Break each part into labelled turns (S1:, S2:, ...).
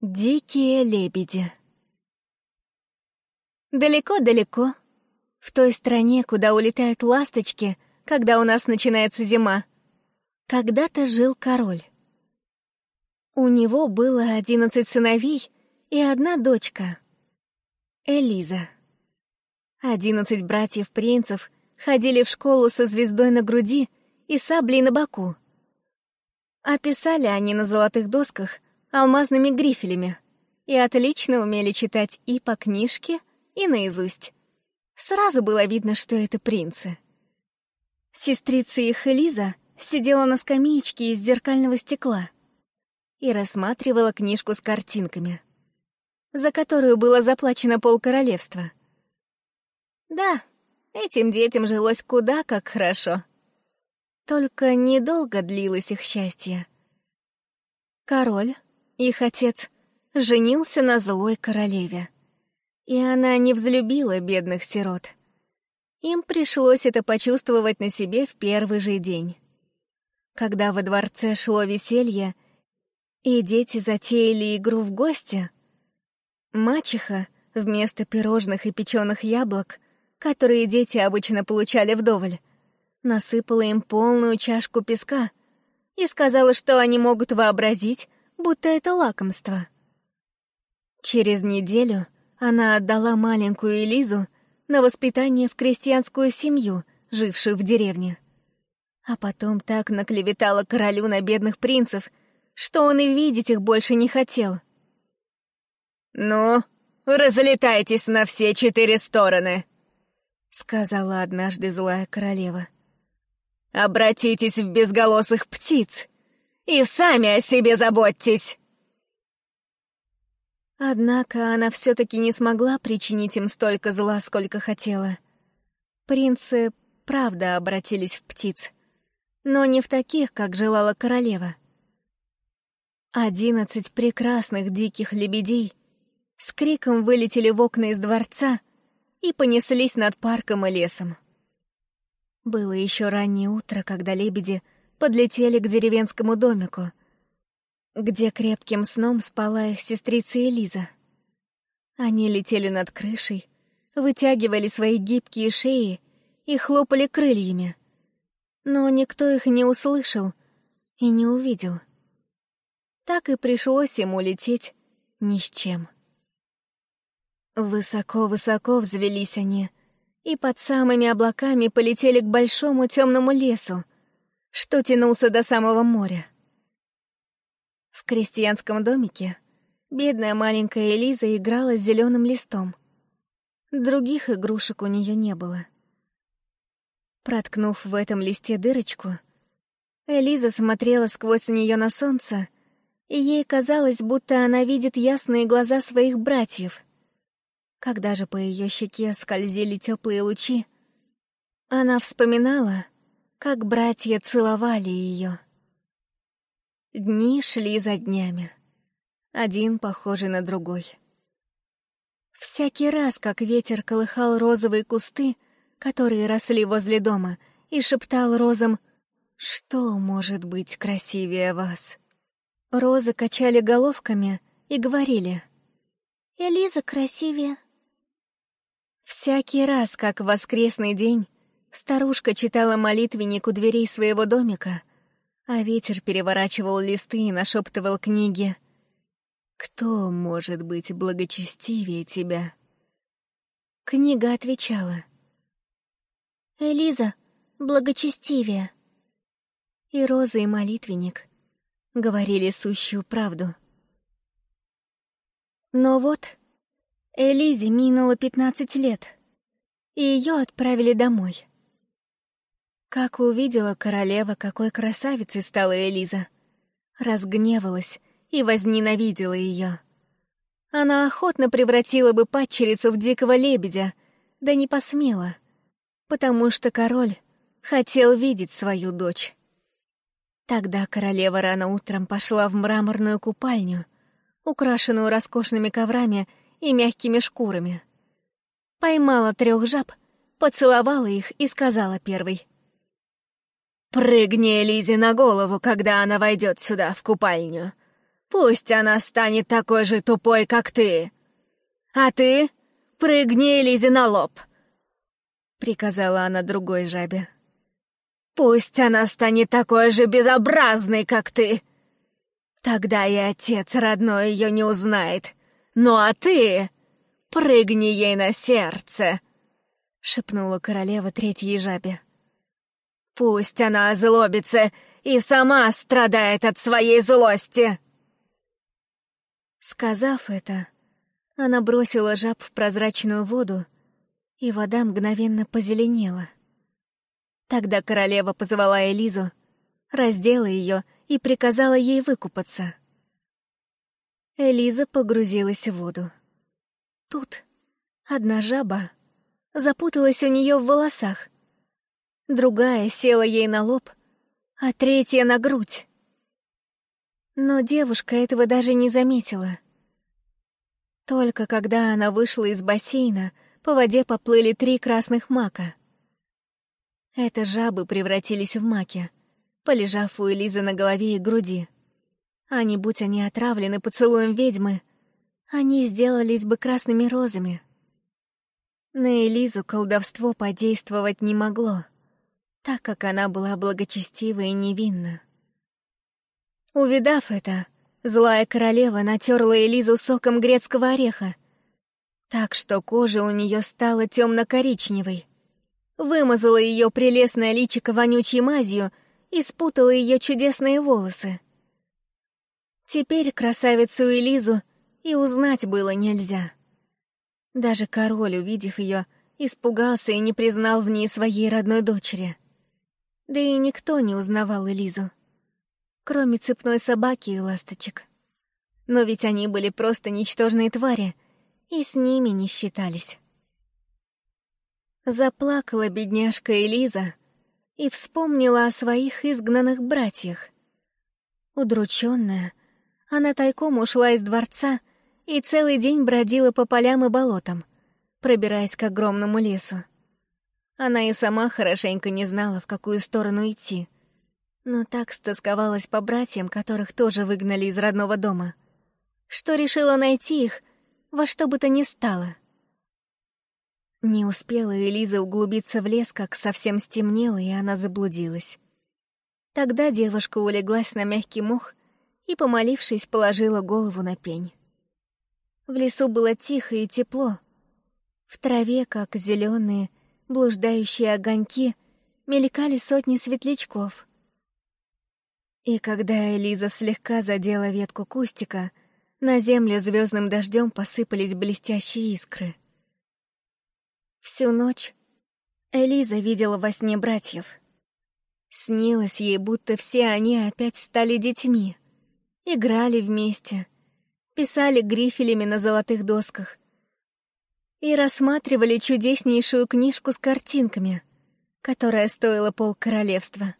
S1: Дикие лебеди Далеко-далеко, в той стране, куда улетают ласточки, когда у нас начинается зима, когда-то жил король. У него было одиннадцать сыновей и одна дочка — Элиза. Одиннадцать братьев-принцев ходили в школу со звездой на груди и саблей на боку. Описали они на золотых досках алмазными грифелями и отлично умели читать и по книжке, и наизусть. Сразу было видно, что это принцы. Сестрица их Элиза сидела на скамеечке из зеркального стекла и рассматривала книжку с картинками, за которую было заплачено полкоролевства. Да, этим детям жилось куда как хорошо. Только недолго длилось их счастье. Король, их отец, женился на злой королеве. И она не взлюбила бедных сирот. Им пришлось это почувствовать на себе в первый же день. Когда во дворце шло веселье, и дети затеяли игру в гости, мачеха вместо пирожных и печеных яблок, которые дети обычно получали вдоволь, насыпала им полную чашку песка и сказала, что они могут вообразить, будто это лакомство. Через неделю она отдала маленькую Элизу на воспитание в крестьянскую семью, жившую в деревне. А потом так наклеветала королю на бедных принцев, что он и видеть их больше не хотел.
S2: «Ну, разлетайтесь на все четыре стороны», — сказала однажды злая королева. «Обратитесь в безголосых птиц и сами о себе заботьтесь».
S1: Однако она все-таки не смогла причинить им столько зла, сколько хотела. Принцы правда обратились в птиц, но не в таких, как желала королева. Одиннадцать прекрасных диких лебедей с криком вылетели в окна из дворца и понеслись над парком и лесом. Было еще раннее утро, когда лебеди подлетели к деревенскому домику, где крепким сном спала их сестрица Элиза. Они летели над крышей, вытягивали свои гибкие шеи и хлопали крыльями. Но никто их не услышал и не увидел. Так и пришлось ему лететь ни с чем. Высоко-высоко взвелись они, и под самыми облаками полетели к большому темному лесу, что тянулся до самого моря. В крестьянском домике бедная маленькая Элиза играла с зеленым листом. Других игрушек у нее не было. Проткнув в этом листе дырочку, Элиза смотрела сквозь нее на солнце, и ей казалось, будто она видит ясные глаза своих братьев. Когда же по ее щеке скользили теплые лучи, она вспоминала, как братья целовали ее. Дни шли за днями. Один похожий на другой. Всякий раз, как ветер колыхал розовые кусты, которые росли возле дома, и шептал розам «Что может быть красивее вас?» Розы качали головками и говорили «Элиза красивее». Всякий раз, как в воскресный день, старушка читала молитвенник у дверей своего домика — а ветер переворачивал листы и нашептывал книги. «Кто может быть благочестивее тебя?» Книга отвечала. «Элиза, благочестивее». И Роза, и молитвенник говорили сущую правду. Но вот Элизе минуло пятнадцать лет, и ее отправили домой. Как увидела королева, какой красавицей стала Элиза. Разгневалась и возненавидела ее. Она охотно превратила бы падчерицу в дикого лебедя, да не посмела, потому что король хотел видеть свою дочь. Тогда королева рано утром пошла в мраморную купальню, украшенную роскошными коврами и мягкими шкурами. Поймала трех жаб, поцеловала их и сказала первой.
S2: «Прыгни Лизе на голову, когда она войдет сюда, в купальню. Пусть она станет такой же тупой, как ты. А ты прыгни Лизе на лоб», — приказала она другой жабе. «Пусть она станет такой же безобразной, как ты. Тогда и отец родной ее не узнает. Ну а ты прыгни ей на сердце», — шепнула королева третьей жабе. «Пусть она озлобится и сама страдает от своей злости!»
S1: Сказав это, она бросила жаб в прозрачную воду, и вода мгновенно позеленела. Тогда королева позвала Элизу, раздела ее и приказала ей выкупаться. Элиза погрузилась в воду. Тут одна жаба запуталась у нее в волосах, другая села ей на лоб, а третья — на грудь. Но девушка этого даже не заметила. Только когда она вышла из бассейна, по воде поплыли три красных мака. Это жабы превратились в маки, полежав у Элизы на голове и груди. А не будь они отравлены поцелуем ведьмы, они сделались бы красными розами. На Элизу колдовство подействовать не могло, так как она была благочестива и невинна. Увидав это, злая королева натерла Элизу соком грецкого ореха, так что кожа у нее стала темно-коричневой. Вымазала ее прелестное личико вонючей мазью и спутала ее чудесные волосы. Теперь красавицу Элизу и узнать было нельзя. Даже король, увидев ее, испугался и не признал в ней своей родной дочери. Да и никто не узнавал Элизу кроме цепной собаки и ласточек. Но ведь они были просто ничтожные твари, и с ними не считались. Заплакала бедняжка Элиза и вспомнила о своих изгнанных братьях. Удрученная, она тайком ушла из дворца и целый день бродила по полям и болотам, пробираясь к огромному лесу. Она и сама хорошенько не знала, в какую сторону идти — но так стосковалась по братьям, которых тоже выгнали из родного дома, что решила найти их во что бы то ни стало. Не успела Элиза углубиться в лес, как совсем стемнело, и она заблудилась. Тогда девушка улеглась на мягкий мох и, помолившись, положила голову на пень. В лесу было тихо и тепло. В траве, как зеленые, блуждающие огоньки, мелькали сотни светлячков. И когда Элиза слегка задела ветку кустика, на землю звездным дождем посыпались блестящие искры. Всю ночь Элиза видела во сне братьев. Снилось ей, будто все они опять стали детьми, играли вместе, писали грифелями на золотых досках и рассматривали чудеснейшую книжку с картинками, которая стоила пол королевства.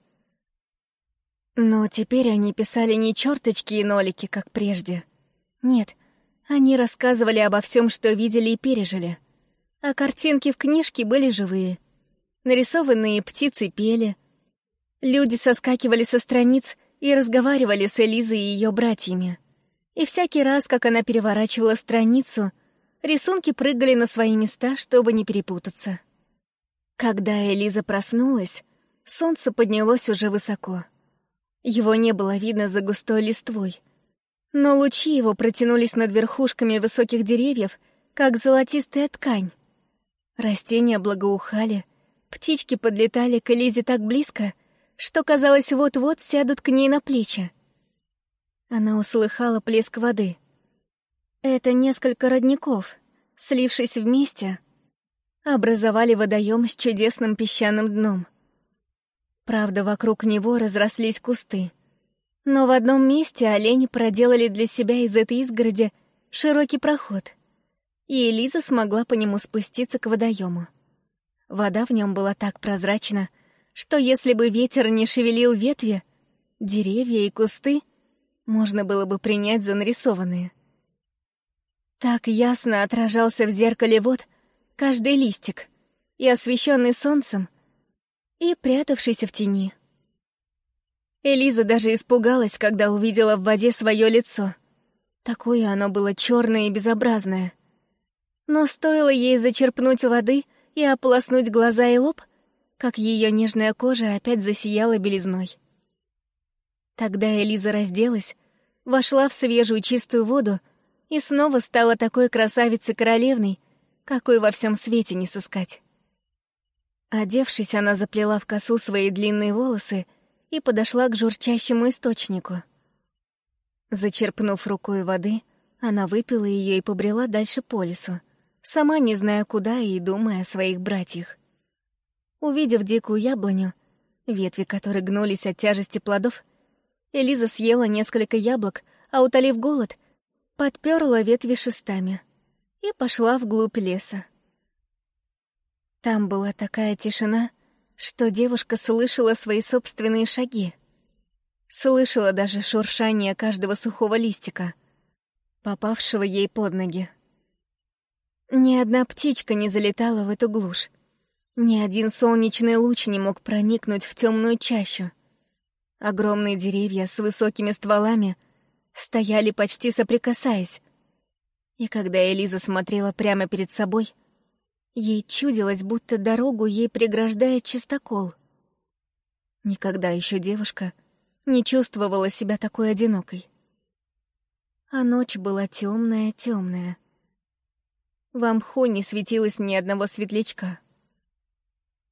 S1: Но теперь они писали не черточки и нолики, как прежде. Нет, они рассказывали обо всем, что видели и пережили. А картинки в книжке были живые. Нарисованные птицы пели. Люди соскакивали со страниц и разговаривали с Элизой и ее братьями. И всякий раз, как она переворачивала страницу, рисунки прыгали на свои места, чтобы не перепутаться. Когда Элиза проснулась, солнце поднялось уже высоко. Его не было видно за густой листвой. Но лучи его протянулись над верхушками высоких деревьев, как золотистая ткань. Растения благоухали, птички подлетали к Элизе так близко, что, казалось, вот-вот сядут к ней на плечи. Она услыхала плеск воды. Это несколько родников, слившись вместе, образовали водоем с чудесным песчаным дном — Правда, вокруг него разрослись кусты. Но в одном месте олени проделали для себя из этой изгороди широкий проход, и Элиза смогла по нему спуститься к водоему. Вода в нем была так прозрачна, что если бы ветер не шевелил ветви, деревья и кусты можно было бы принять за нарисованные. Так ясно отражался в зеркале вот каждый листик, и освещенный солнцем, и прятавшийся в тени. Элиза даже испугалась, когда увидела в воде свое лицо. Такое оно было черное и безобразное. Но стоило ей зачерпнуть воды и ополоснуть глаза и лоб, как ее нежная кожа опять засияла белизной. Тогда Элиза разделась, вошла в свежую чистую воду и снова стала такой красавицей-королевной, какой во всем свете не сыскать. Одевшись, она заплела в косу свои длинные волосы и подошла к журчащему источнику. Зачерпнув рукой воды, она выпила ее и побрела дальше по лесу, сама не зная куда и думая о своих братьях. Увидев дикую яблоню, ветви которой гнулись от тяжести плодов, Элиза съела несколько яблок, а, утолив голод, подперла ветви шестами и пошла вглубь леса. Там была такая тишина, что девушка слышала свои собственные шаги. Слышала даже шуршание каждого сухого листика, попавшего ей под ноги. Ни одна птичка не залетала в эту глушь. Ни один солнечный луч не мог проникнуть в темную чащу. Огромные деревья с высокими стволами стояли почти соприкасаясь. И когда Элиза смотрела прямо перед собой — Ей чудилось, будто дорогу ей преграждает чистокол. Никогда еще девушка не чувствовала себя такой одинокой. А ночь была темная-темная. В амху не светилось ни одного светлячка.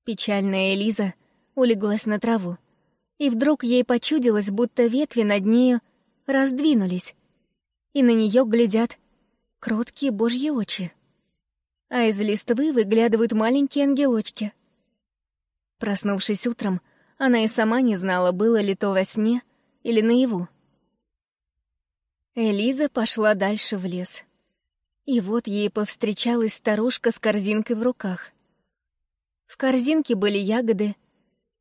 S1: Печальная Элиза улеглась на траву, и вдруг ей почудилось, будто ветви над нею раздвинулись, и на нее глядят кроткие божьи очи а из листвы выглядывают маленькие ангелочки. Проснувшись утром, она и сама не знала, было ли то во сне или наяву. Элиза пошла дальше в лес. И вот ей повстречалась старушка с корзинкой в руках. В корзинке были ягоды,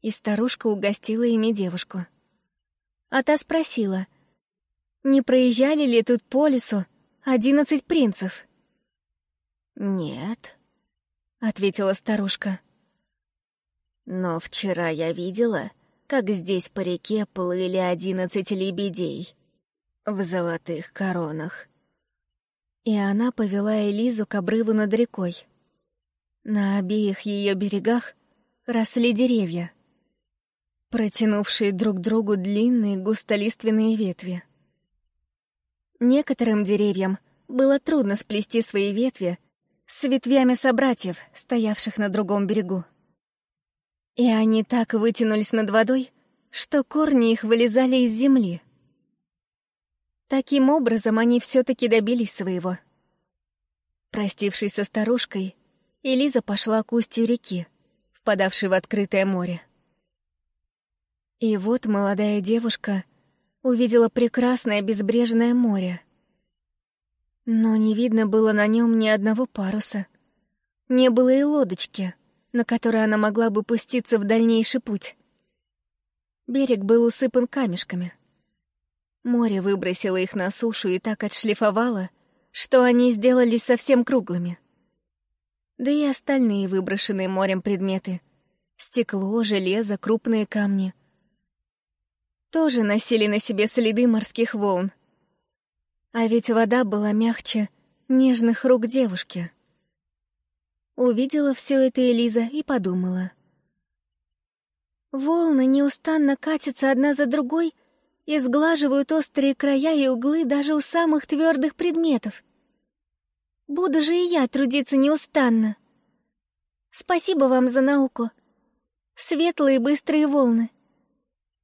S1: и старушка угостила ими девушку. А та спросила, не проезжали ли тут по лесу одиннадцать принцев?
S2: «Нет», —
S1: ответила старушка.
S2: «Но вчера я видела, как здесь по реке плыли одиннадцать лебедей в золотых коронах».
S1: И она повела Элизу к обрыву над рекой. На обеих ее берегах росли деревья, протянувшие друг другу длинные густолиственные ветви. Некоторым деревьям было трудно сплести свои ветви с ветвями собратьев, стоявших на другом берегу. И они так вытянулись над водой, что корни их вылезали из земли. Таким образом, они все-таки добились своего. Простившись со старушкой, Элиза пошла к устью реки, впадавшей в открытое море. И вот молодая девушка увидела прекрасное безбрежное море — но не видно было на нем ни одного паруса. Не было и лодочки, на которой она могла бы пуститься в дальнейший путь. Берег был усыпан камешками. Море выбросило их на сушу и так отшлифовало, что они сделались совсем круглыми. Да и остальные выброшенные морем предметы — стекло, железо, крупные камни — тоже носили на себе следы морских волн — а ведь вода была мягче нежных рук девушки. Увидела все это Элиза и подумала. Волны неустанно катятся одна за другой и сглаживают острые края и углы даже у самых твердых предметов. Буду же и я трудиться неустанно. Спасибо вам за науку. Светлые быстрые волны.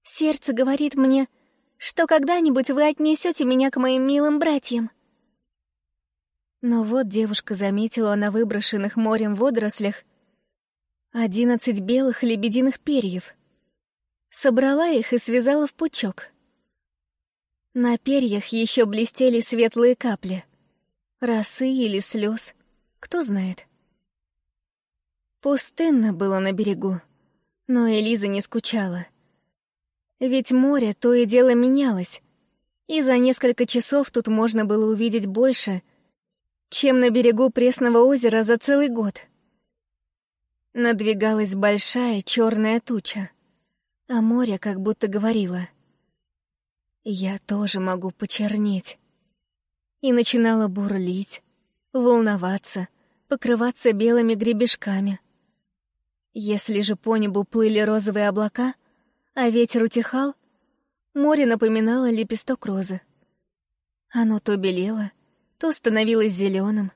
S1: Сердце говорит мне — что когда-нибудь вы отнесете меня к моим милым братьям. Но вот девушка заметила на выброшенных морем водорослях одиннадцать белых лебединых перьев. Собрала их и связала в пучок. На перьях еще блестели светлые капли. Росы или слез, кто знает. Пустынно было на берегу, но Элиза не скучала. Ведь море то и дело менялось, и за несколько часов тут можно было увидеть больше, чем на берегу пресного озера за целый год — Надвигалась большая черная туча, а море как будто говорило «Я тоже могу почернеть». И начинала бурлить, волноваться, покрываться белыми гребешками. Если же по небу плыли розовые облака, а ветер утихал, море напоминало лепесток розы. Оно то белело, то становилось зеленым,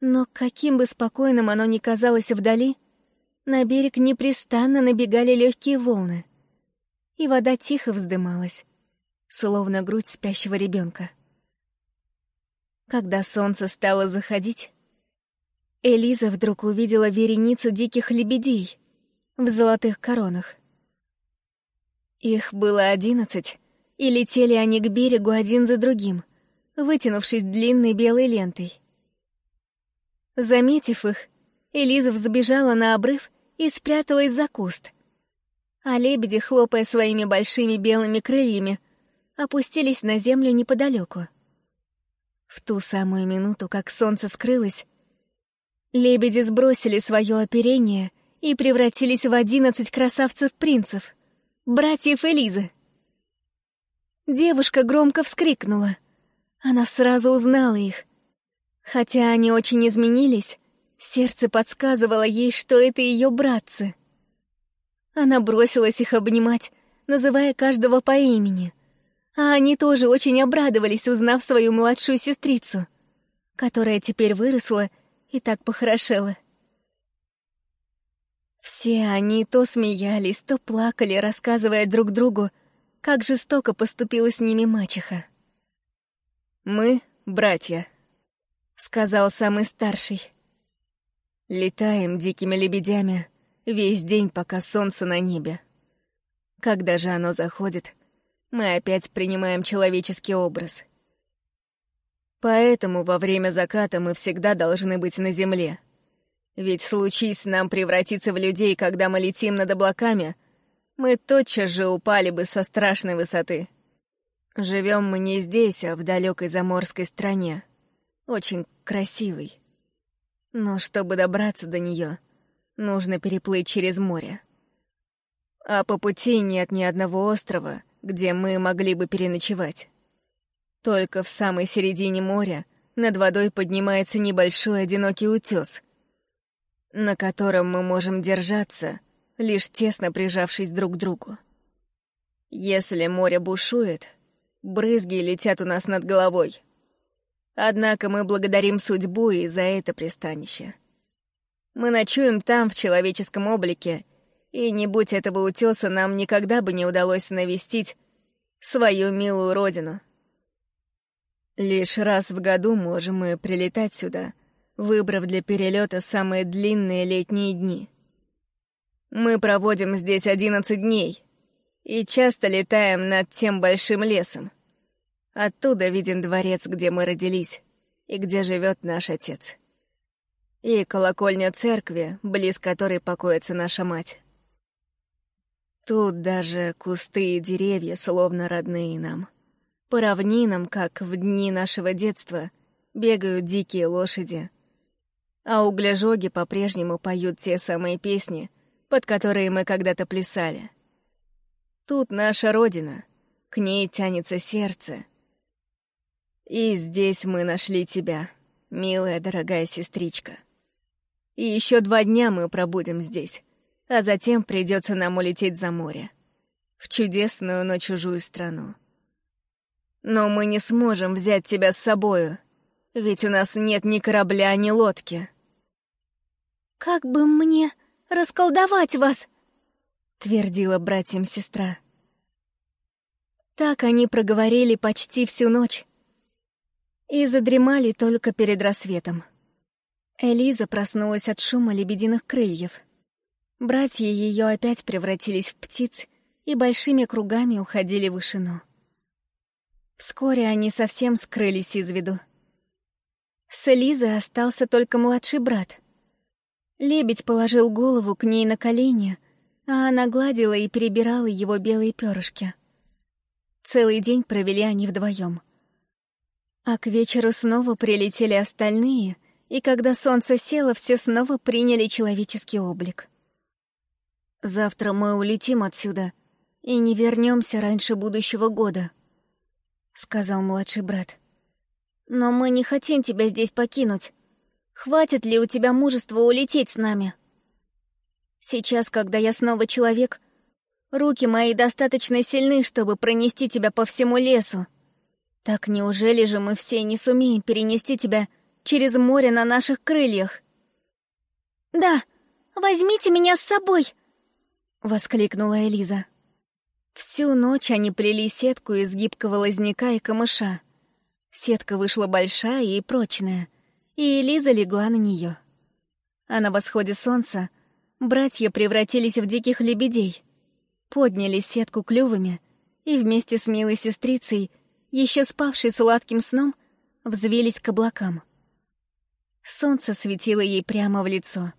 S1: но каким бы спокойным оно ни казалось вдали, на берег непрестанно набегали легкие волны, и вода тихо вздымалась, словно грудь спящего ребенка. Когда солнце стало заходить, Элиза вдруг увидела вереницу диких лебедей в золотых коронах. Их было одиннадцать, и летели они к берегу один за другим, вытянувшись длинной белой лентой. Заметив их, Элиза взбежала на обрыв и спряталась за куст. А лебеди, хлопая своими большими белыми крыльями, опустились на землю неподалеку. В ту самую минуту, как солнце скрылось, лебеди сбросили свое оперение и превратились в одиннадцать красавцев-принцев, братьев Элизы. Девушка громко вскрикнула. Она сразу узнала их Хотя они очень изменились, сердце подсказывало ей, что это ее братцы. Она бросилась их обнимать, называя каждого по имени. А они тоже очень обрадовались, узнав свою младшую сестрицу, которая теперь выросла и так похорошела. Все они то смеялись, то плакали, рассказывая друг другу, как жестоко поступила с ними мачеха. «Мы — братья», сказал самый старший. Летаем дикими лебедями весь день, пока солнце на небе. Когда же оно заходит, мы опять принимаем человеческий образ. Поэтому во время заката мы всегда должны быть на земле. Ведь случись нам превратиться в людей, когда мы летим над облаками, мы тотчас же упали бы со страшной высоты. Живем мы не здесь, а в далекой заморской стране очень красивый. Но чтобы добраться до нее, нужно переплыть через море. А по пути нет ни одного острова, где мы могли бы переночевать. Только в самой середине моря над водой поднимается небольшой одинокий утес, на котором мы можем держаться, лишь тесно прижавшись друг к другу. Если море бушует, брызги летят у нас над головой — Однако мы благодарим судьбу и за это пристанище. Мы ночуем там, в человеческом облике, и не будь этого утеса, нам никогда бы не удалось навестить свою милую родину. Лишь раз в году можем мы прилетать сюда, выбрав для перелета самые длинные летние дни. Мы проводим здесь одиннадцать дней и часто летаем над тем большим лесом. Оттуда виден дворец, где мы родились, и где живет наш отец. И колокольня церкви, близ которой покоится наша мать. Тут даже кусты и деревья словно родные нам. По равнинам, как в дни нашего детства, бегают дикие лошади. А угляжоги по-прежнему поют те самые песни, под которые мы когда-то плясали. Тут наша родина, к ней тянется сердце, и здесь мы нашли тебя, милая дорогая сестричка. И еще два дня мы пробудем здесь, а затем придется нам улететь за море, в чудесную, но чужую страну. Но мы не сможем взять тебя с собою, ведь у нас нет ни корабля, ни лодки.
S2: «Как бы мне расколдовать вас?»
S1: — твердила братьям сестра. Так они проговорили почти всю ночь, и задремали только перед рассветом. Элиза проснулась от шума лебединых крыльев. Братья ее опять превратились в птиц и большими кругами уходили в вышину. Вскоре они совсем скрылись из виду. С Элизой остался только младший брат. Лебедь положил голову к ней на колени, а она гладила и перебирала его белые перышки. Целый день провели они вдвоем — а к вечеру снова прилетели остальные и когда солнце село, все снова приняли человеческий облик. «Завтра мы улетим отсюда и не вернемся раньше будущего года», — сказал младший брат. «Но мы не хотим тебя здесь покинуть. Хватит ли у тебя мужества улететь с нами?» «Сейчас, когда я снова человек, руки мои достаточно сильны, чтобы пронести тебя по всему лесу. Так неужели же мы все не сумеем перенести тебя через море на наших крыльях?»
S2: «Да, возьмите меня с собой!»
S1: — воскликнула Элиза. Всю ночь они плели сетку из гибкого лозняка и камыша. Сетка вышла большая и прочная, и Элиза легла на нее. А на восходе солнца братья превратились в диких лебедей, подняли сетку клювами и вместе с милой сестрицей, еще спавшей сладким сном, взвелись к облакам. Солнце светило ей прямо в лицо,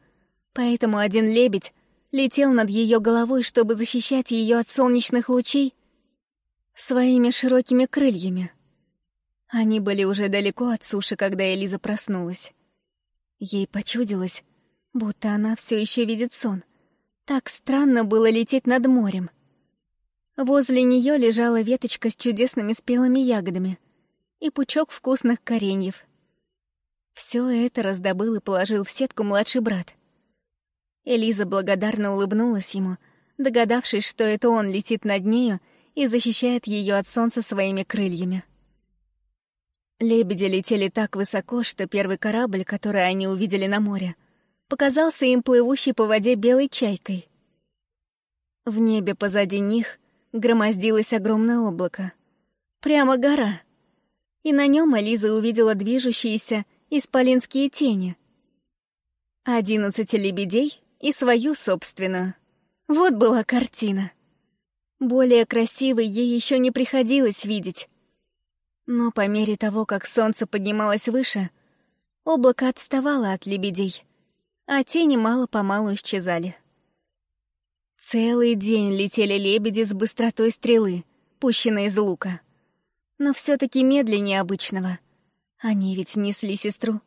S1: поэтому один лебедь летел над ее головой, чтобы защищать ее от солнечных лучей своими широкими крыльями. Они были уже далеко от суши, когда Элиза проснулась. Ей почудилось, будто она все еще видит сон. Так странно было лететь над морем. Возле нее лежала веточка с чудесными спелыми ягодами и пучок вкусных кореньев. Все это раздобыл и положил в сетку младший брат — Элиза благодарно улыбнулась ему, догадавшись, что это он летит над нею и защищает ее от солнца своими крыльями. Лебеди летели так высоко, что первый корабль, который они увидели на море, показался им плывущей по воде белой чайкой. В небе позади них громоздилось огромное облако. Прямо гора. И на нем Элиза увидела движущиеся исполинские тени. Одиннадцать лебедей и свою собственную. Вот была картина. Более красивой ей еще не приходилось видеть. Но по мере того, как солнце поднималось выше, облако отставало от лебедей, а тени мало-помалу исчезали. Целый день летели лебеди с быстротой стрелы, пущенной из лука. Но все таки медленнее обычного. Они ведь несли сестру.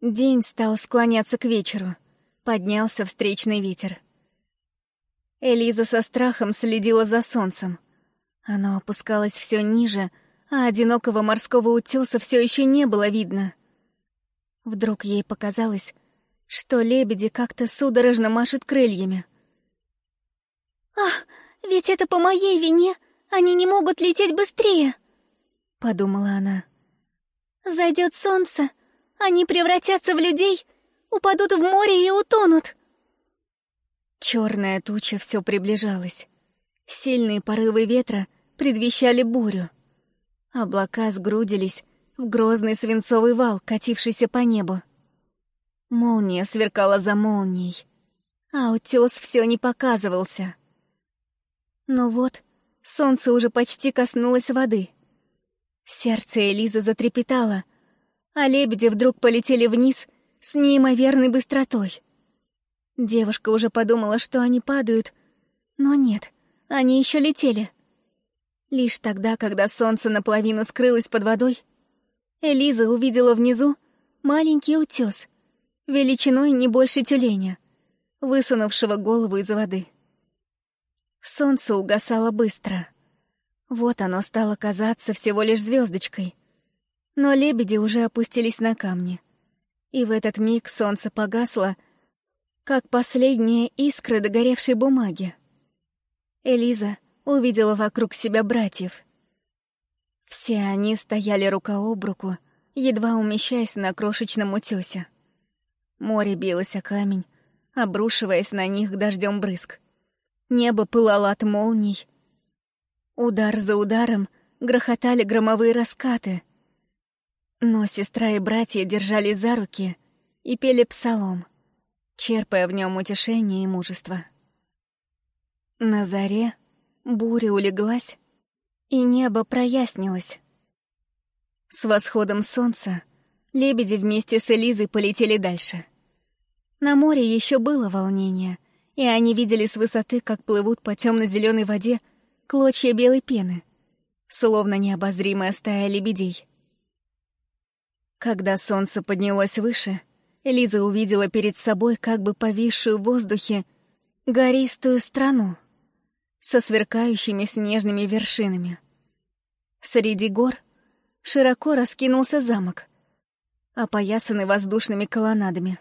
S1: День стал склоняться к вечеру — поднялся встречный ветер. Элиза со страхом следила за солнцем. Оно опускалось все ниже, а одинокого морского утеса все еще не было видно. Вдруг ей показалось, что лебеди как-то судорожно машут крыльями.
S2: «Ах, ведь это по моей вине! Они не могут лететь быстрее!» — подумала она. «Зайдет солнце, они превратятся в людей упадут в море и утонут.
S1: Черная туча все приближалась. Сильные порывы ветра предвещали бурю. Облака сгрудились в грозный свинцовый вал, катившийся по небу. Молния сверкала за молнией, а утес все не показывался. Но вот солнце уже почти коснулось воды. Сердце Элизы затрепетало, а лебеди вдруг полетели вниз с неимоверной быстротой. Девушка уже подумала, что они падают, но нет, они еще летели. Лишь тогда, когда солнце наполовину скрылось под водой, Элиза увидела внизу маленький утес, величиной не больше тюленя, высунувшего голову из воды. Солнце угасало быстро. Вот оно стало казаться всего лишь звездочкой. Но лебеди уже опустились на камни и в этот миг солнце погасло, как последняя искра догоревшей бумаги. Элиза увидела вокруг себя братьев. Все они стояли рука об руку, едва умещаясь на крошечном утёсе. Море билось о камень, обрушиваясь на них дождем брызг. Небо пылало от молний. Удар за ударом грохотали громовые раскаты — но сестра и братья держались за руки и пели псалом, черпая в нем утешение и мужество. На заре буря улеглась, и небо прояснилось. С восходом солнца лебеди вместе с Элизой полетели дальше. На море еще было волнение, и они видели с высоты, как плывут по темно-зеленой воде клочья белой пены, словно необозримая стая лебедей. Когда солнце поднялось выше, Элиза увидела перед собой как бы повисшую в воздухе гористую страну со сверкающими снежными вершинами. Среди гор широко раскинулся замок, опоясанный воздушными колоннадами.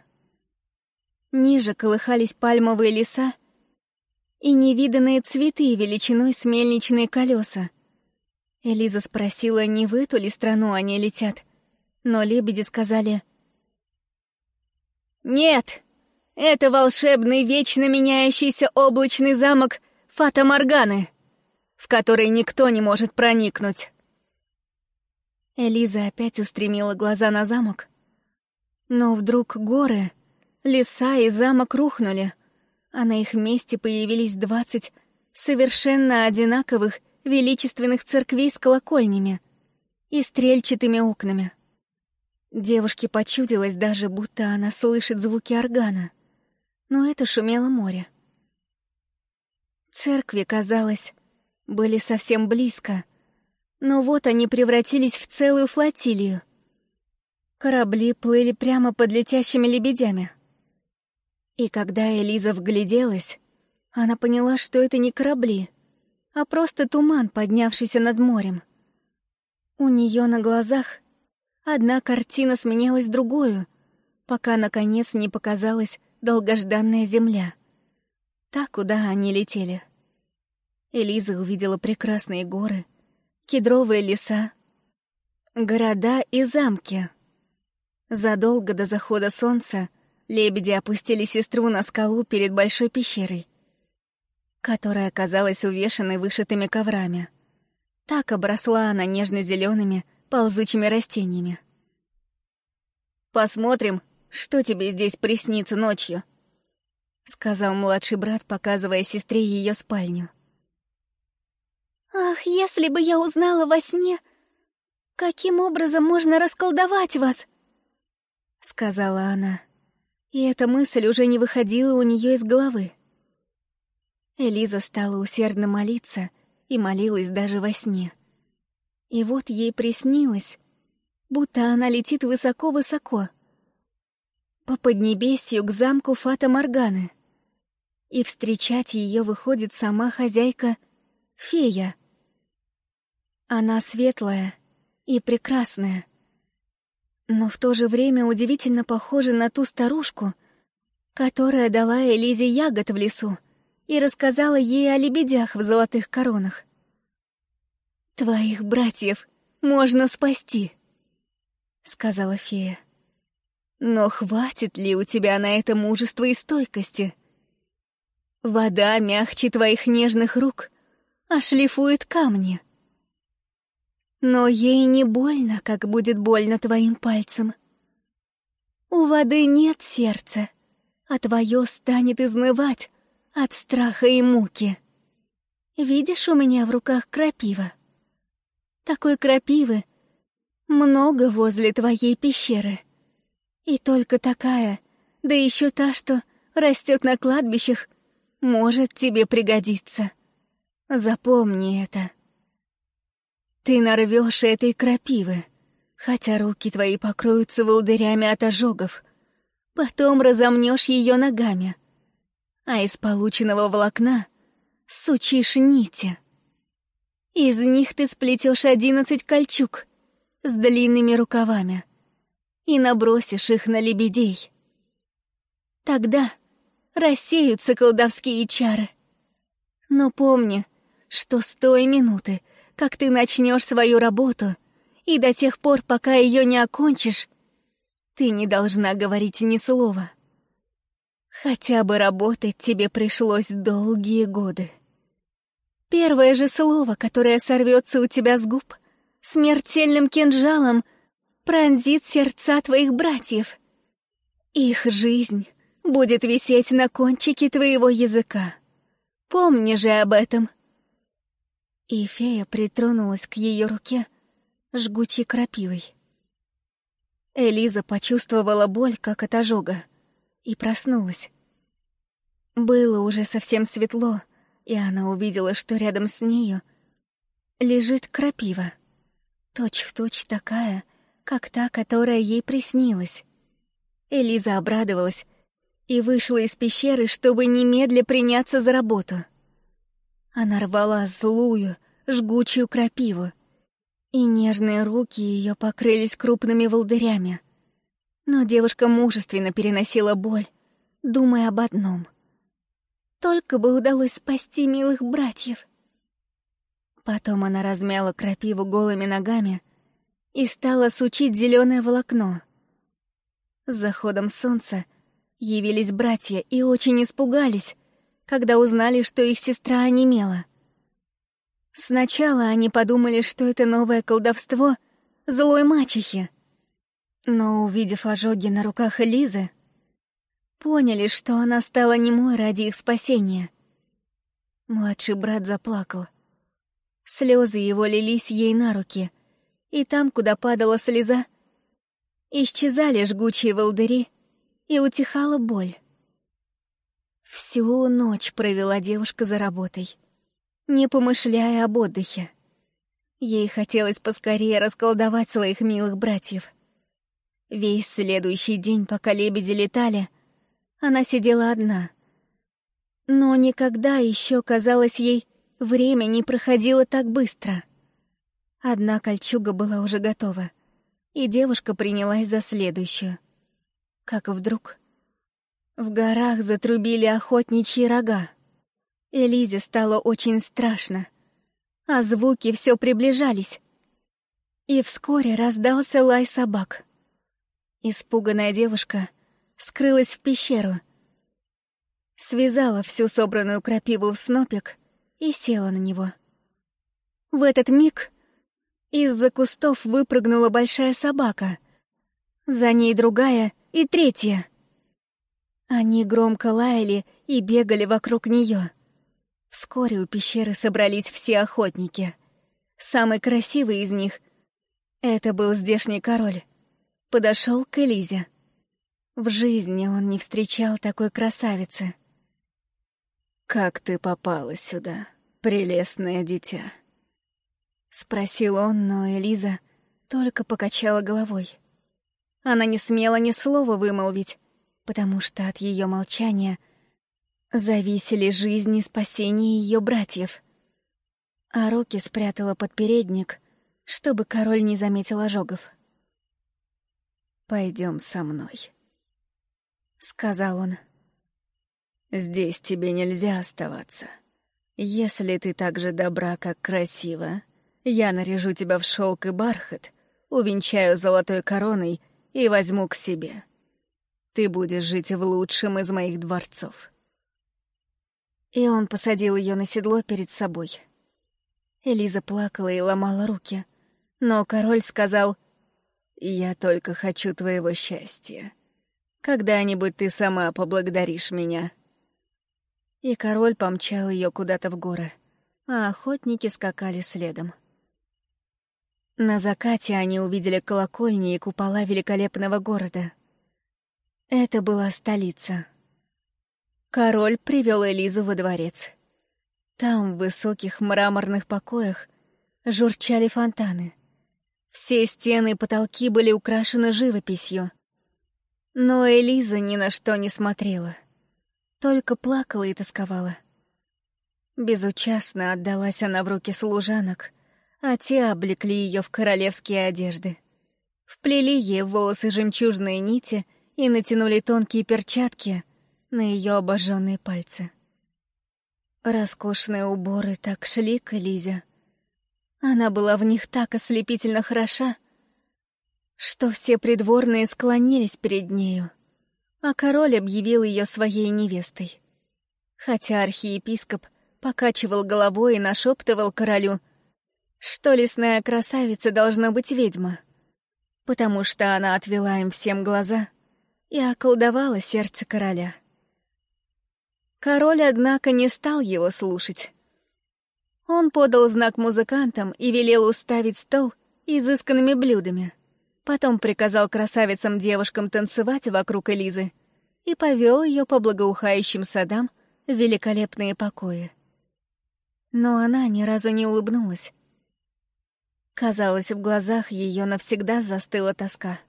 S1: Ниже колыхались пальмовые леса и невиданные цветы величиной с мельничные колеса. Элиза спросила, не в эту ли страну они летят, но лебеди сказали «Нет, это волшебный вечно меняющийся облачный замок Фата Морганы, в который никто не может проникнуть». Элиза опять устремила глаза на замок. Но вдруг горы, леса и замок рухнули, а на их месте появились двадцать совершенно одинаковых величественных церквей с колокольнями и стрельчатыми окнами. Девушке почудилось даже, будто она слышит звуки органа, но это шумело море. Церкви, казалось, были совсем близко, но вот они превратились в целую флотилию. Корабли плыли прямо под летящими лебедями. И когда Элиза вгляделась, она поняла, что это не корабли, а просто туман, поднявшийся над морем. У нее на глазах одна картина сменялась другую, пока, наконец, не показалась долгожданная земля. Та, куда они летели. Элиза увидела прекрасные горы — кедровые леса, города и замки. Задолго до захода солнца лебеди опустили сестру на скалу перед большой пещерой, которая оказалась увешанной вышитыми коврами. Так обросла она нежно-зелеными ползучими растениями. «Посмотрим, что тебе здесь приснится ночью», — сказал младший брат, показывая сестре ее спальню.
S2: «Ах, если бы я узнала во сне, каким образом можно расколдовать вас!» — сказала она. И эта мысль уже не выходила у нее из головы. Элиза стала усердно молиться и молилась даже во сне. И вот ей приснилось, будто она летит высоко-высоко, по поднебесью к замку Фата Морганы. И встречать ее выходит сама хозяйка — фея — она светлая и прекрасная, но в то же время удивительно похожа на ту старушку, которая дала Элизе ягод в лесу и рассказала ей о лебедях в золотых коронах. «Твоих братьев можно спасти», — сказала фея. «Но хватит ли у тебя на это мужества и стойкости? Вода мягче твоих нежных рук, а шлифует камни». Но ей не больно, как будет больно твоим пальцем. У воды нет сердца, а твое станет изнывать от страха и муки. Видишь у меня в руках крапива? Такой крапивы много возле твоей пещеры. И только такая, да еще та, что растет на кладбищах, может тебе пригодиться. Запомни это. Ты нарвешь этой крапивы, хотя руки твои покроются волдырями от ожогов. Потом разомнешь ее ногами, а из полученного волокна сучишь нити. Из них ты сплетешь одиннадцать кольчуг с длинными рукавами и набросишь их на лебедей. Тогда рассеются колдовские чары. Но помни, что с той минуты, как ты начнешь свою работу, и до тех пор, пока ее не окончишь, ты не должна говорить ни слова. Хотя бы работать тебе пришлось долгие годы. Первое же слово, которое сорвется у тебя с губ, смертельным кинжалом пронзит сердца твоих братьев. Их жизнь будет висеть на кончике твоего языка. Помни же об этом — и фея притронулась к ее руке жгучей крапивой. Элиза почувствовала боль, как от ожога, и проснулась. Было уже совсем светло, и она увидела, что рядом с нею лежит крапива, точь-в-точь такая, у нее.
S1: как та, которая ей приснилась. Элиза обрадовалась и вышла из пещеры, чтобы немедля приняться за работу. Она рвала злую, жгучую крапиву, и нежные руки ее покрылись крупными волдырями. Но девушка мужественно переносила боль, думая об одном. Только бы удалось спасти милых братьев. Потом она размяла крапиву голыми ногами и стала сучить зеленое волокно. С заходом солнца явились братья и очень испугались, когда узнали, что их сестра онемела. Сначала они подумали, что это новое колдовство злой мачехи, но, увидев ожоги на руках Элизы, поняли, что она стала немой ради их спасения. Младший брат заплакал. Слезы его лились ей на руки, и там, куда падала слеза, исчезали жгучие волдыри, и утихала боль. Всю ночь провела девушка за работой, не помышляя об отдыхе. Ей хотелось поскорее расколдовать своих милых братьев. Весь следующий день, пока лебеди летали, она сидела одна. Но никогда еще, казалось ей, время не проходило так быстро. Одна кольчуга была уже готова, и девушка принялась за следующую. Как вдруг в горах затрубили охотничьи рога. Элизе стало очень страшно, а звуки все приближались. И вскоре раздался лай собак. Испуганная девушка — скрылась в пещеру. Связала всю собранную крапиву в снопик и села на него. В этот миг из-за кустов выпрыгнула большая собака. За ней другая и третья. Они громко лаяли и бегали вокруг нее. Вскоре у пещеры собрались все охотники. Самый красивый из них — это был здешний король. Подошел к Элизе. В жизни он не встречал такой красавицы.
S3: «Как ты попала сюда, прелестное дитя?»
S1: Спросил он, но Элиза только покачала головой. Она не смела ни слова вымолвить, потому что от ее молчания зависели жизни и спасение ее братьев. А руки спрятала под передник, чтобы король не заметил ожогов.
S3: «Пойдем со мной», —
S1: сказал он.
S3: «Здесь тебе нельзя оставаться. Если ты так же добра, как красива, я наряжу тебя в шелк и бархат, увенчаю золотой короной и возьму к себе. Ты будешь жить в лучшем из моих дворцов».
S1: И он посадил ее на седло перед собой. Элиза плакала и ломала руки, но король сказал,
S3: «Я только хочу твоего счастья». Когда-нибудь ты сама поблагодаришь меня».
S1: И король помчал ее куда-то в горы, а охотники скакали следом. На закате они увидели колокольни и купола великолепного города. Это была столица. Король привел Элизу во дворец. Там, в высоких мраморных покоях, журчали фонтаны. Все стены и потолки были украшены живописью — но Элиза ни на что не смотрела. Только плакала и тосковала. Безучастно отдалась она в руки служанок, а те облекли ее в королевские одежды. Вплели ей в волосы жемчужные нити и натянули тонкие перчатки на ее обожженные пальцы. Роскошные уборы так шли к Элизе. Она была в них так ослепительно хороша, что все придворные склонились перед нею, а король объявил ее своей невестой. Хотя архиепископ покачивал головой и нашептывал королю, что лесная красавица должна быть ведьма, потому что она отвела им всем глаза и околдовала сердце короля. Король, однако, не стал его слушать. Он подал знак музыкантам и велел уставить стол изысканными блюдами — Потом приказал красавицам-девушкам танцевать вокруг Элизы и повел ее по благоухающим садам в великолепные покои. Но она ни разу не улыбнулась. Казалось, в глазах ее навсегда застыла тоска.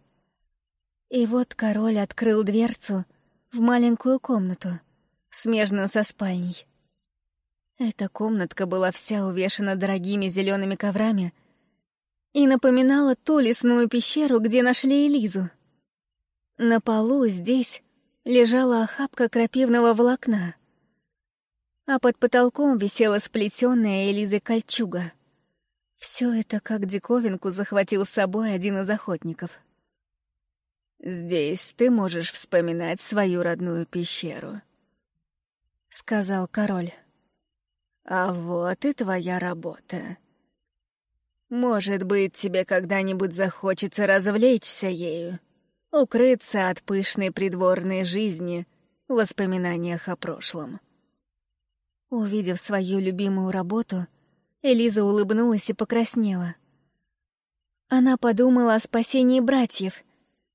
S1: И вот король открыл дверцу в маленькую комнату, смежную со спальней. Эта комнатка была вся увешана дорогими зелеными коврами и напоминала ту лесную пещеру, где нашли Элизу. На полу здесь лежала охапка крапивного волокна, а под потолком висела сплетенная Элизой кольчуга. Все это как диковинку захватил с собой один из охотников.
S3: «Здесь ты можешь вспоминать свою родную пещеру», — сказал король. «А вот и твоя работа. Может быть, тебе когда-нибудь захочется развлечься ею, укрыться от пышной придворной жизни в воспоминаниях о прошлом».
S1: Увидев свою любимую работу, Элиза улыбнулась и покраснела. Она подумала о спасении братьев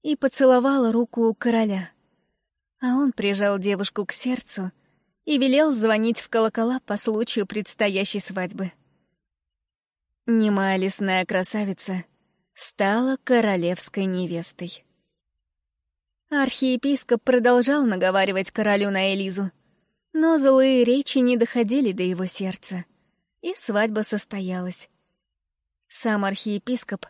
S1: и поцеловала руку у короля. А он прижал девушку к сердцу и велел звонить в колокола по случаю предстоящей свадьбы. Немая лесная красавица стала королевской невестой. Архиепископ продолжал наговаривать королю на Элизу, но злые речи не доходили до его сердца, и свадьба состоялась. Сам архиепископ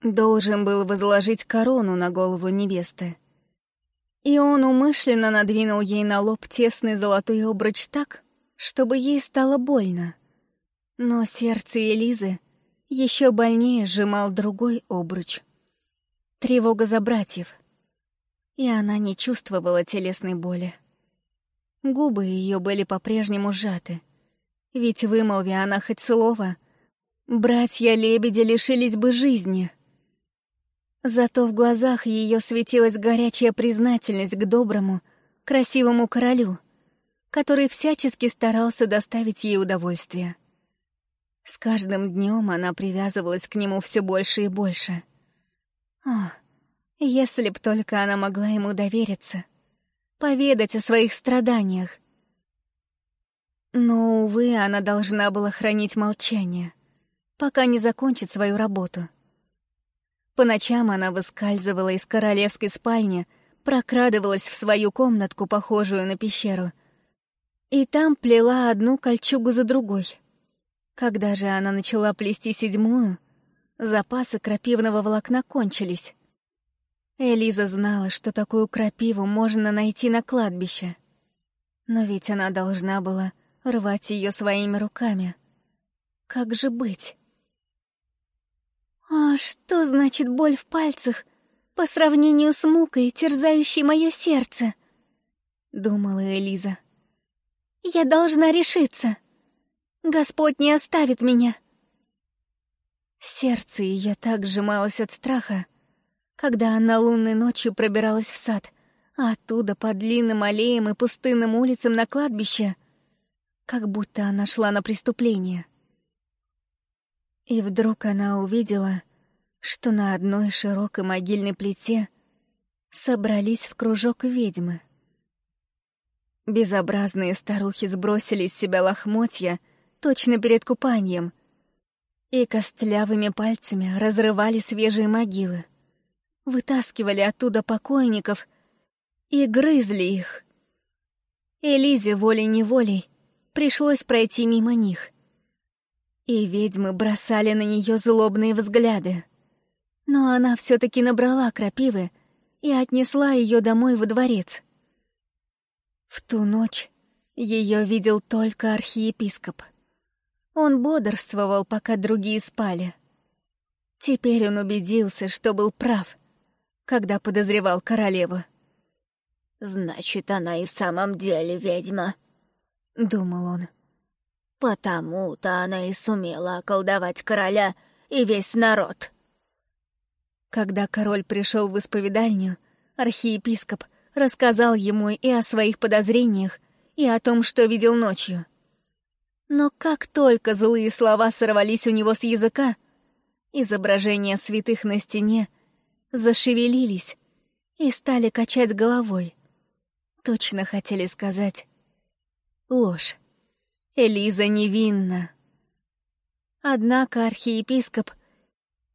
S1: должен был возложить корону на голову невесты. И он умышленно надвинул ей на лоб тесный золотой обруч так, чтобы ей стало больно. Но сердце Элизы еще больнее сжимал другой обруч. Тревога за братьев. И она не чувствовала телесной боли. Губы ее были по-прежнему сжаты. Ведь вымолви она хоть слово, братья-лебеди лишились бы жизни. Зато в глазах ее светилась горячая признательность к доброму, красивому королю, который всячески старался доставить ей удовольствие. С каждым днем она привязывалась к нему все больше и больше. О, если б только она могла ему довериться — поведать о своих страданиях. Но, увы, она должна была хранить молчание, пока не закончит свою работу. По ночам она выскальзывала из королевской спальни, прокрадывалась в свою комнатку, похожую на пещеру, и там плела одну кольчугу за другой. Когда же она начала плести седьмую, запасы крапивного волокна кончились. Элиза знала, что такую крапиву можно найти на кладбище. Но ведь она должна была рвать ее своими руками. Как же быть? «А что значит боль в пальцах по сравнению с мукой, терзающей мое сердце?» — думала Элиза. «Я должна решиться. Господь не оставит меня». Сердце ее так сжималось от страха, когда она лунной ночью пробиралась в сад, а оттуда по длинным аллеям и пустынным улицам на кладбище, как будто она шла на преступление. И вдруг она увидела, что на одной широкой могильной плите собрались в кружок ведьмы. Безобразные старухи сбросили с себя лохмотья точно перед купанием и костлявыми пальцами разрывали свежие могилы вытаскивали оттуда покойников и грызли их. Элизе волей-неволей пришлось пройти мимо них. И ведьмы бросали на нее злобные взгляды. Но она все-таки набрала крапивы и отнесла ее домой во дворец. В ту ночь ее видел только архиепископ. Он бодрствовал, пока другие спали. Теперь он убедился, что был прав — когда подозревал королеву.
S2: «Значит, она и в самом деле ведьма», — думал он. «Потому-то она и сумела околдовать короля и весь народ».
S1: Когда король пришел в исповедальню, архиепископ рассказал ему и о своих подозрениях, и о том, что видел ночью. Но как только злые слова сорвались у него с языка, изображения святых на стене зашевелились и стали качать головой. Точно хотели сказать «Ложь. Элиза невинна». Однако архиепископ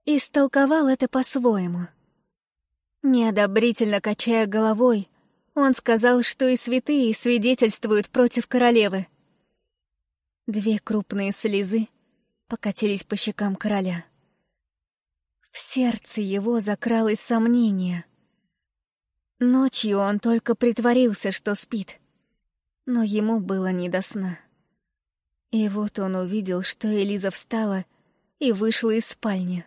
S1: истолковал это по-своему. Неодобрительно качая головой, он сказал, что и святые свидетельствуют против королевы. Две крупные слезы покатились по щекам короля. В сердце его закралось сомнение. Ночью он только притворился, что спит, но ему было не до сна. И вот он увидел, что Элиза встала и вышла из спальни.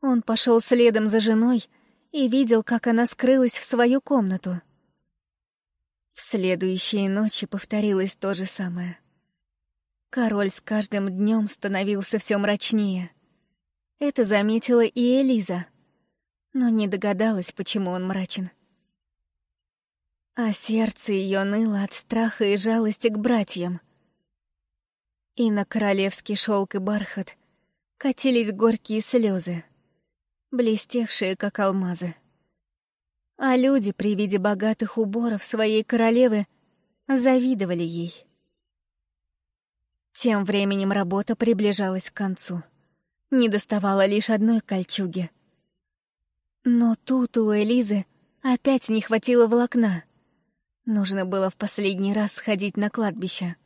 S1: Он пошел следом за женой и видел, как она скрылась в свою комнату. В следующие ночи повторилось то же самое. Король с каждым днем становился все мрачнее. Это заметила и Элиза, но не догадалась, почему он мрачен. А сердце ее ныло от страха и жалости к братьям. И на королевский шелк и бархат катились горькие слезы, блестевшие, как алмазы. А люди при виде богатых уборов своей королевы завидовали ей. Тем временем работа приближалась к концу. Не доставала лишь одной кольчуги. Но тут у Элизы опять не хватило волокна. Нужно было в последний раз сходить на кладбище,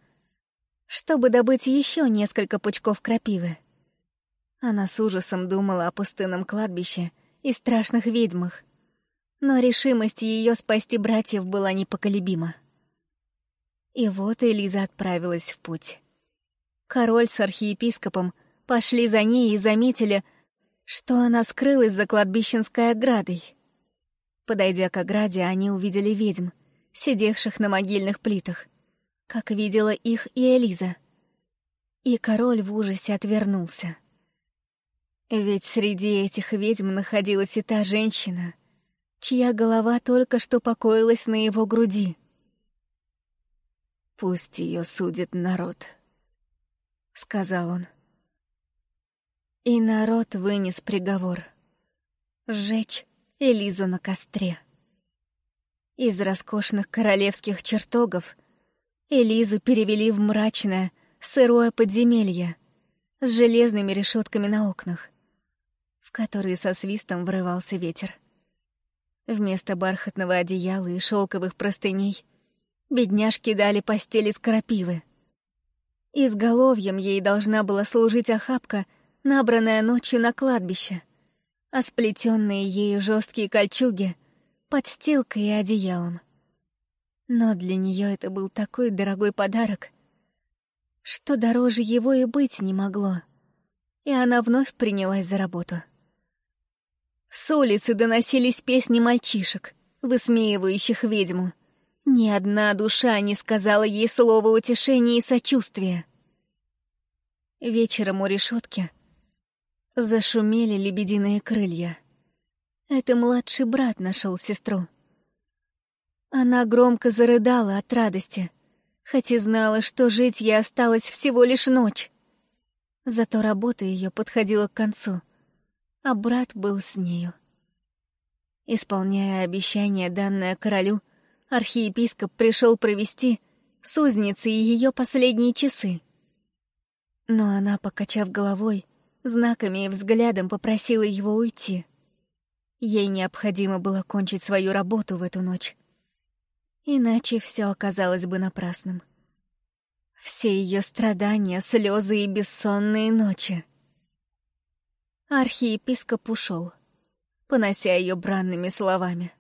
S1: чтобы добыть еще несколько пучков крапивы. Она с ужасом думала о пустынном кладбище и страшных ведьмах, но решимость ее спасти братьев была непоколебима. И вот Элиза отправилась в путь. Король с архиепископом пошли за ней и заметили, что она скрылась за кладбищенской оградой. Подойдя к ограде, они увидели ведьм, сидевших на могильных плитах, как видела их и Элиза. И король в ужасе отвернулся. Ведь среди этих ведьм находилась и та женщина, чья голова только что покоилась на его груди. «Пусть ее судит народ», — сказал он. И народ вынес приговор — сжечь Элизу на костре. Из роскошных королевских чертогов Элизу перевели в мрачное, сырое подземелье с железными решетками на окнах, в которые со свистом врывался ветер. Вместо бархатного одеяла и шелковых простыней бедняжки дали постели из крапивы — Изголовьем ей должна была служить охапка, набранная ночью на кладбище, а сплетенные ею жесткие кольчуги — подстилкой и одеялом. Но для нее это был такой дорогой подарок, что дороже его и быть не могло, и она вновь принялась за работу. С улицы доносились песни мальчишек, высмеивающих ведьму — ни одна душа не сказала ей слова утешения и сочувствия. Вечером у решетки зашумели лебединые крылья. Это младший брат нашел сестру. Она громко зарыдала от радости, хоть и знала, что жить ей осталось всего лишь ночь. Зато работа ее подходила к концу, а брат был с нею. Исполняя обещание, данное королю, архиепископ пришел провести с узницей ее последние часы. Но она, покачав головой, знаками и взглядом попросила его уйти. Ей необходимо было кончить свою работу в эту ночь. Иначе все оказалось бы напрасным. Все ее страдания, слезы и бессонные ночи. Архиепископ ушел, понося ее бранными словами.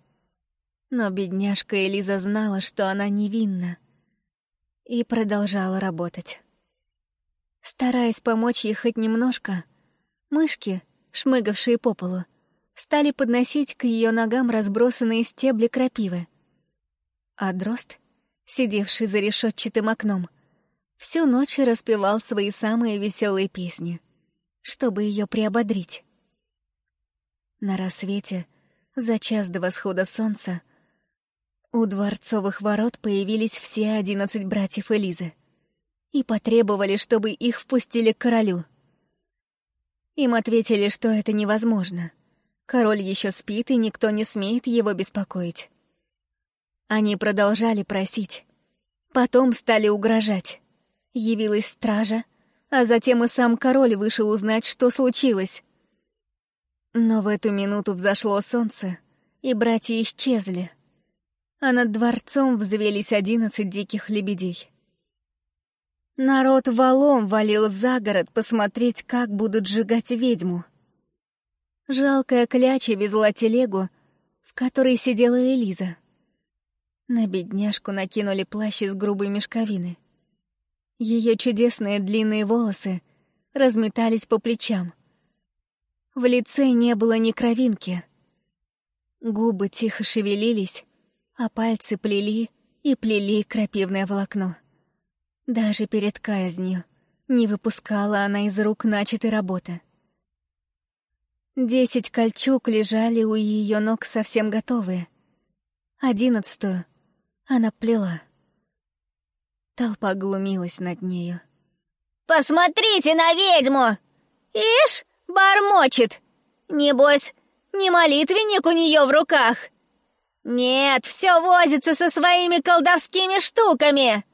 S1: Но бедняжка Элиза знала, что она невинна, и продолжала работать. Стараясь помочь ей хоть немножко, мышки, шмыгавшие по полу, стали подносить к ее ногам разбросанные стебли крапивы. А дрозд, сидевший за решетчатым окном, всю ночь распевал свои самые веселые песни, чтобы ее приободрить. На рассвете, за час до восхода солнца, у дворцовых ворот появились все одиннадцать братьев Элизы и потребовали, чтобы их впустили к королю. Им ответили, что это невозможно. Король еще спит, и никто не смеет его беспокоить. Они продолжали просить. Потом стали угрожать. Явилась стража, а затем и сам король вышел узнать, что случилось. Но в эту минуту взошло солнце, и братья исчезли, а над дворцом взвелись одиннадцать диких лебедей. Народ валом валил за город посмотреть, как будут сжигать ведьму. Жалкая кляча везла телегу, в которой сидела Элиза. На бедняжку накинули плащ из грубой мешковины. Ее чудесные длинные волосы разметались по плечам. В лице не было ни кровинки. Губы тихо шевелились, а пальцы плели и плели крапивное волокно. Даже перед казнью не выпускала она из рук начатой работы. Десять кольчуг лежали у ее ног совсем готовые. Одиннадцатую она плела. Толпа глумилась над нею.
S2: «Посмотрите на ведьму! Ишь, бормочет! Небось, не молитвенник у нее в руках! Нет, все возится со своими колдовскими штуками!»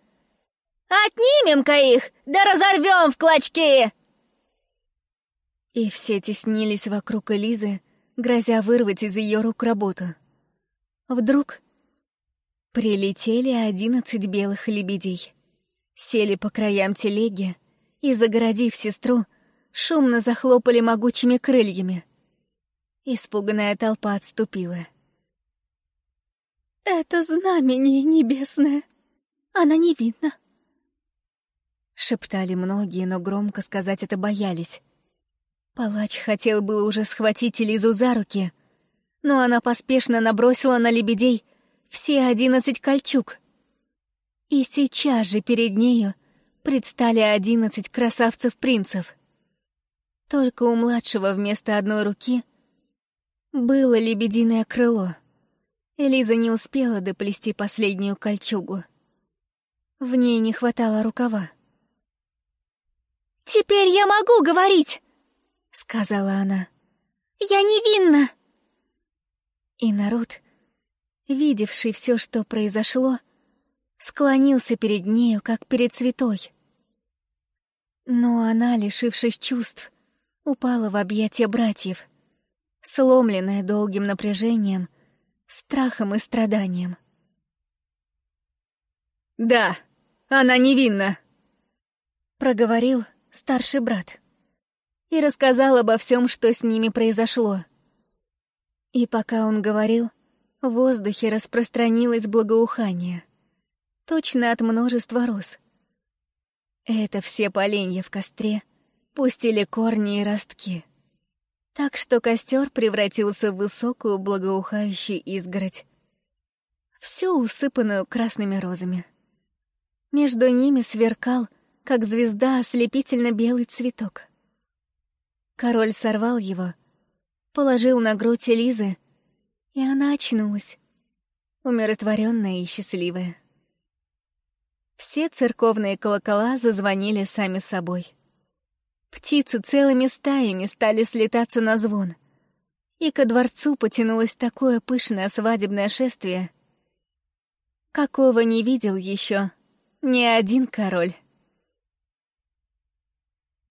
S2: Отнимем-ка их, да разорвем в клочки!»
S1: И все теснились вокруг Элизы, грозя вырвать из ее рук работу. Вдруг прилетели одиннадцать белых лебедей, сели по краям телеги и, загородив сестру, шумно захлопали могучими крыльями. Испуганная толпа отступила.
S3: «Это знамение небесное. Она невинна.
S1: Шептали многие, но громко сказать это боялись. Палач хотел было уже схватить Элизу за руки, но она поспешно набросила на лебедей все одиннадцать кольчуг. И сейчас же перед нею предстали одиннадцать красавцев-принцев. Только у младшего вместо одной руки было лебединое крыло. Элиза не успела доплести последнюю кольчугу. В ней не хватало рукава.
S2: «Теперь я могу говорить!» — сказала она. «Я невинна!»
S1: И народ, видевший все, что произошло, склонился перед нею, как перед святой. Но она, лишившись чувств, упала в объятия братьев, сломленная долгим напряжением, страхом и страданием.
S3: «Да, она невинна», —
S1: проговорил старший брат, и рассказал обо всем, что с ними произошло. И пока он говорил, в воздухе распространилось благоухание, точно от множества роз. Это все поленья в костре пустили корни и ростки, так что костер превратился в высокую благоухающую изгородь, всю усыпанную красными розами. Между ними сверкал — как звезда ослепительно белый цветок. Король сорвал его, положил на грудь Элизы, и она очнулась, умиротворенная и счастливая. Все церковные колокола зазвонили сами собой. Птицы целыми стаями стали слетаться на звон, и ко дворцу потянулось такое пышное свадебное шествие, какого не видел еще ни один король.